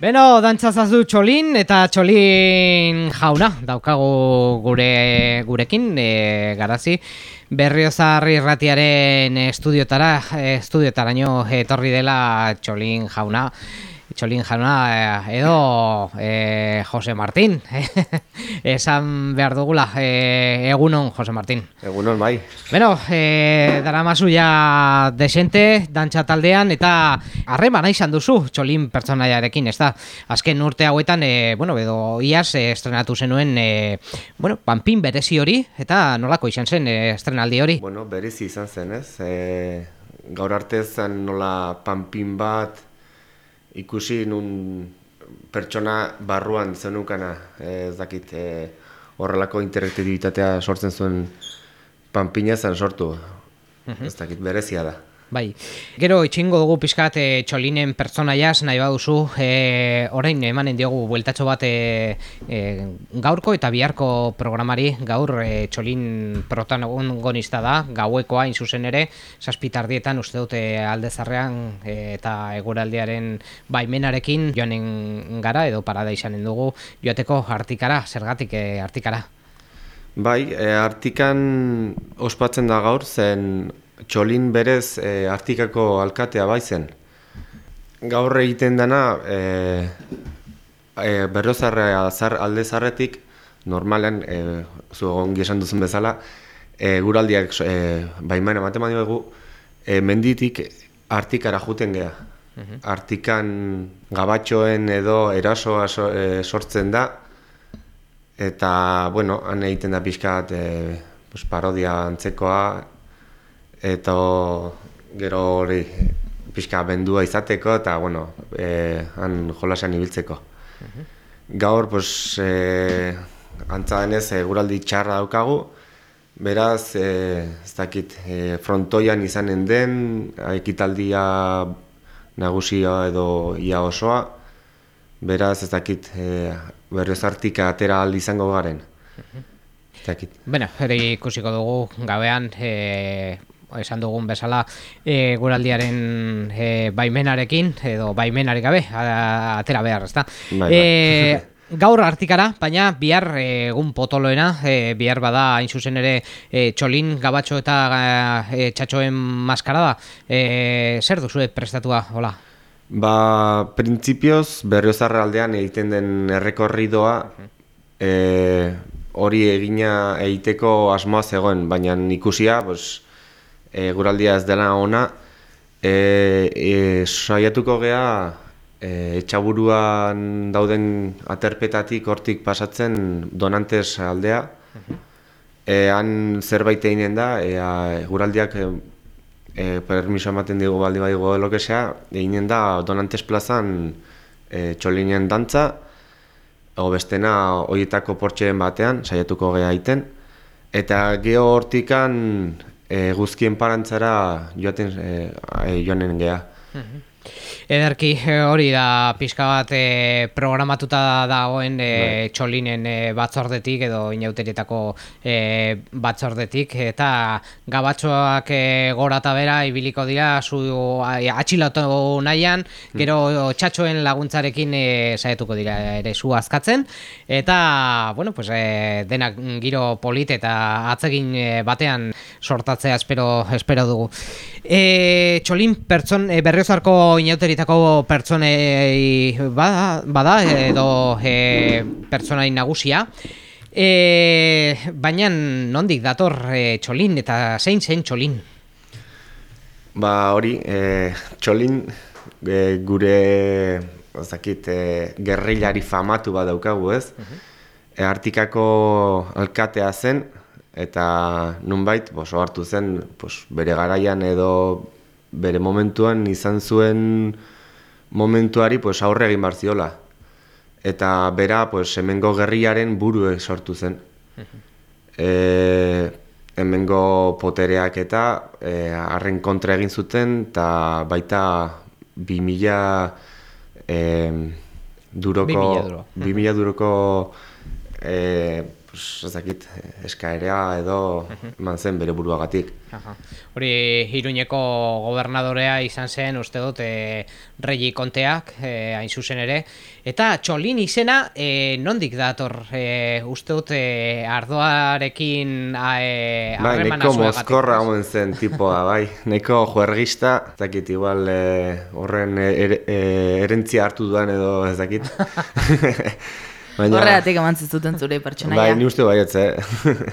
Beno, dantzazazu txolin eta txolin jauna. Daukagu gure gurekin e, garazi. Berriozarri ratiaren estudiotara estudiotaraino etorri dela txolin jauna Txolin jauna eh, edo e, Jose Martín. Esan behar dugula e, egunon Jose Martín. Egunon bai. Beno, e, dara mazu ja desente dantxa taldean eta harreman izan duzu Txolin pertsonaiarekin ez da azken urte hauetan e, bueno, edo iaz e, estrenatu zenuen e, bueno, panpin berezi hori eta nolako izan zen e, estrenaldi hori? Bueno, berezi izan zen ez? E, gaur arte zen nola panpin bat ikusi nun pertsona barruan zenukana ez dakit e, horrelako interaktibitatea sortzen zuen panpina zen sortu mhm. ez dakit berezia da Bai, gero itxingo dugu pixkat e, txolinen pertsonaiaz nahi baduzu e, orain emanen diogu bueltatxo bat e, gaurko eta biharko programari. Gaur e, txolin protagonista da gauekoa zuzen ere. Saspitardietan uste dute aldezarrean e, eta eguraldiaren baimenarekin joanen gara edo parada izanen dugu. Joateko artikara, zergatik e, artikara? Bai, e, artikan ospatzen da gaur zen txolin berez e, artikako alkatea baizen. Gaur egiten dena e, e, berrozarra zar, alde zarretik, normalen, e, zu ongi esan duzun bezala, e, guraldiak e, baimena matema dugu, e, menditik artikara juten geha. Mhm. Artikan gabatxoen edo erasoa e, sortzen da, eta, bueno, han egiten da pixka e, parodia antzekoa, eta gero hori pixka bendua izateko eta bueno, e, han jolasean ibiltzeko. Gaur, pues, e, antza denez, e, guraldi txarra daukagu, beraz, e, ez dakit, e, frontoian izanen den, ekitaldia nagusia edo ia osoa, beraz, ez dakit, e, berrez artika atera aldi izango garen. Bueno, ere ikusiko dugu gabean, e, esan dugun bezala e, guraldiaren e, baimenarekin edo baimenarik gabe atera behar, ezta? Bai, bai. E, gaur artikara, baina bihar egun potoloena, e, bihar bada hain zuzen ere e, txolin, gabatxo eta e, txatxoen maskara da. E, zer duzu prestatua, hola? Ba, printzipioz, berriozarra aldean egiten den errekorridoa, e, hori egina egiteko asmoa zegoen, baina ikusia, pues, e, guraldia ez dela ona, e, e, saiatuko gea e, etxaburuan dauden aterpetatik hortik pasatzen donantes aldea, e, han zerbait eginen da, e, guraldiak e, e, permiso ematen digu baldi bai godo eginen da donantes plazan e, txolinen dantza, ego bestena horietako portxeen batean, saiatuko gea iten, eta geho hortikan e, guzkien parantzara joaten e, joanen geha. Mhm. Ederki eh, hori da pixka bat e, programatuta dagoen e, txolinen e, batzordetik edo inauterietako e, batzordetik. Eta gabatxoak e, gora eta bera ibiliko dira zu atxilotu nahian. Gero txatxoen laguntzarekin e, saietuko dira ere zu azkatzen eta bueno, pues, e, denak giro polit eta atzegin batean sortatzea espero, espero dugu e, Txolin pertson, e, berriozarko inauterietako horietako pertsonei bada, bada edo e, pertsonai nagusia. E, baina nondik dator e, txolin eta zein zen txolin? Ba hori, e, txolin e, gure ozakit, e, gerrilari famatu bat daukagu ez. Uh e, artikako alkatea zen eta nunbait boso hartu zen bos, bere garaian edo bere momentuan izan zuen momentuari pues, aurre egin barziola. Eta bera pues, hemengo gerriaren buru sortu zen. e, hemengo potereak eta e, arren kontra egin zuten eta baita 2000 e, duroko, 2000 duroko e, pues, ez dakit, eskaerea edo eman zen bere buruagatik. Aha. Hori Iruñeko gobernadorea izan zen, uste dut, e, regi konteak, e, hain zuzen ere. Eta txolin izena, e, nondik dator, e, uste dut, e, ardoarekin e, Bai, harremana neko zuagatik. mozkorra omen zen tipoa, bai. Neko juergista, ez dakit, igual eh, horren er, eh, erentzia hartu duan edo ez dakit. Baina, Horregatik eman zizuten zure pertsonaia. Bai, ni uste baietz, eh?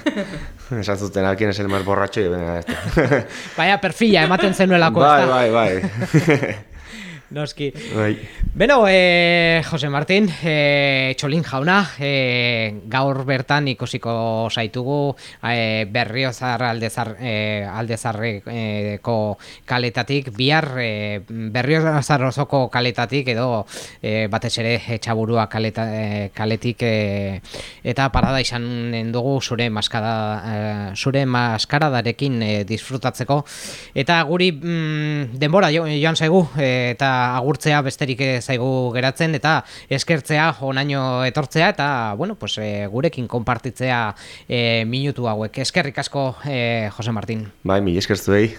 Esan zuten, alkien es el más borratxo, y venga, esto. Baina perfila ematen zenuelako, bai, ezta? bai, bai. Noski. bai. Beno, e, Jose Martin, e, txolin jauna, e, gaur bertan ikusiko zaitugu e, berriozar aldezar, e, aldezarreko kaletatik, bihar e, berriozar osoko kaletatik edo e, batez ere etxaburua kaleta, e, kaletik e, eta parada izan dugu zure maskada, e, zure maskaradarekin e, disfrutatzeko eta guri mm, denbora jo, joan zaigu e, eta agurtzea besterik zaigu geratzen eta eskertzea onaino etortzea eta bueno, pues, e, gurekin konpartitzea e, minutu hauek. Eskerrik asko, e, Jose Martin. Bai, mi eskertzuei.